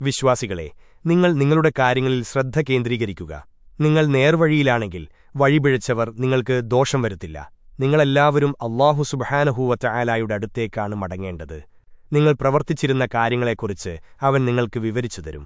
വിശ്വാസികളെ നിങ്ങൾ നിങ്ങളുടെ കാര്യങ്ങളിൽ ശ്രദ്ധ കേന്ദ്രീകരിക്കുക. നിങ്ങൾ നേർവഴിയിലാണെങ്കിൽ വഴിപിഴച്ചവർ നിങ്ങൾക്ക് ദോഷം വരുത്തില്ല. നിങ്ങളെല്ലാവരും അള്ളാഹു സുബഹാനഹൂവറ്റ ആലായുടെ അടുത്തേക്കാണ് മടങ്ങേണ്ടത്. നിങ്ങൾ പ്രവർത്തിച്ചിരുന്ന കാര്യങ്ങളെക്കുറിച്ച് അവൻ നിങ്ങൾക്ക് വിവരിച്ചു തരും.